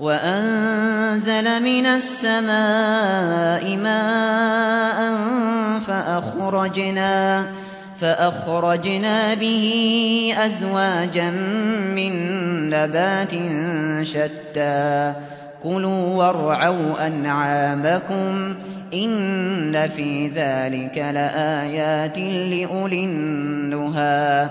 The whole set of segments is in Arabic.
وأنزل من السماء ماء فأخرجنا فأخرجنا به أزواجا من نبات شتى. كلوا وارعوا أنعامكم إن في ذلك لآيات لأولي النهى.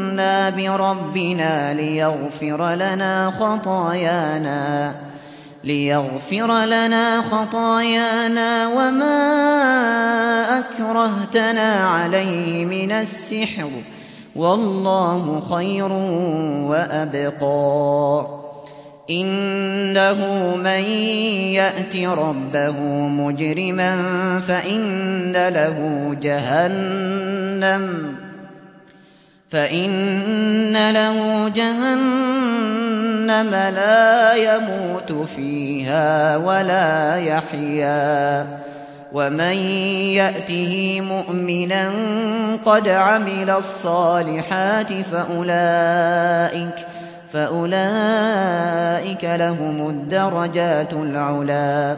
بربنا ليغفر لنا خطايانا ليغفر لنا خطايانا وما أكرهتنا عليه من السحر والله خير وأبقى. إنه من يأت ربه مجرما فإن له جهنم. فإن له جهنم لا يموت فيها ولا يحيا. ومن يأته مؤمنا قد عمل الصالحات فأولئك فأولئك لهم الدرجات العلا.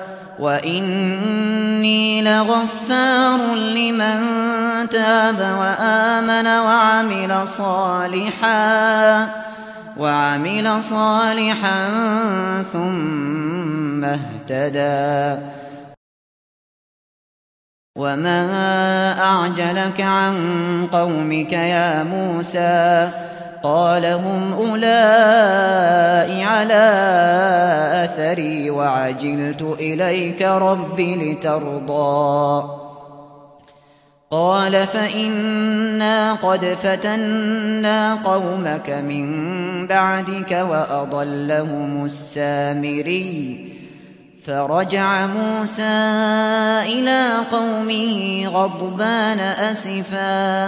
وإني لغفار لمن تاب وآمن وعمل صالحا وعمل صالحا ثم اهتدى وما أعجلك عن قومك يا موسى قال هم أولئك على أثري وعجلت إليك رب لترضى. قال فإنا قد فتنا قومك من بعدك وأضلهم السامري. فرجع موسى إلى قومه غضبان أسفا.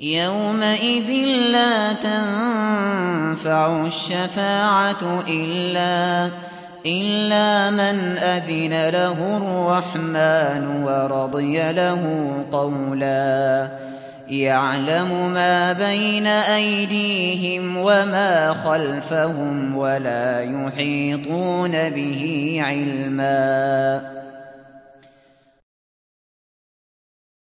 يومئذ لا تنفع الشفاعة إلا إلا من أذن له الرحمن ورضي له قولا. يعلم ما بين أيديهم وما خلفهم ولا يحيطون به علما.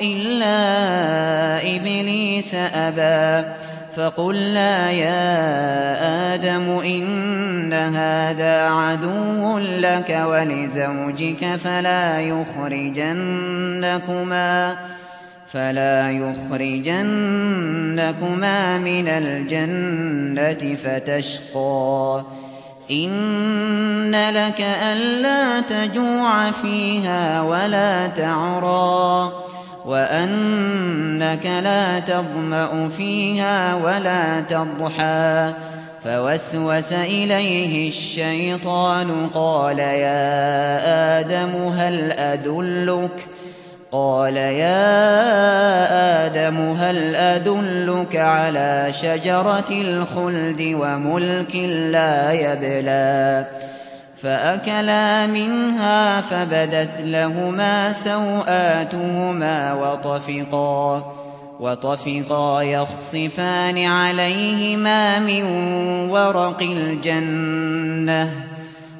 إلا إبليس أبى. فقلنا يا آدم إن هذا عدو لك ولزوجك فلا يخرجنكما فلا يخرجنكما من الجنة فتشقى. إن لك ألا تجوع فيها ولا تعرى وأنك لا تظمأ فيها ولا تضحى فوسوس إليه الشيطان قال يا آدم هل أدلك قال يا آدم هل أدلك على شجرة الخلد وملك لا يبلى؟ فأكلا منها فبدت لهما سوآتهما وطفقا وطفقا يخصفان عليهما من ورق الجنة.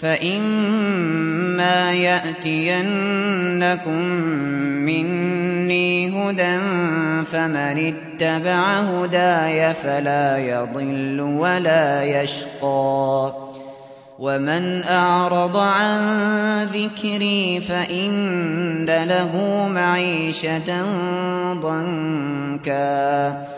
فإما يأتينكم مني هدى فمن اتبع هداي فلا يضل ولا يشقى ومن أعرض عن ذكري فإن له معيشة ضنكا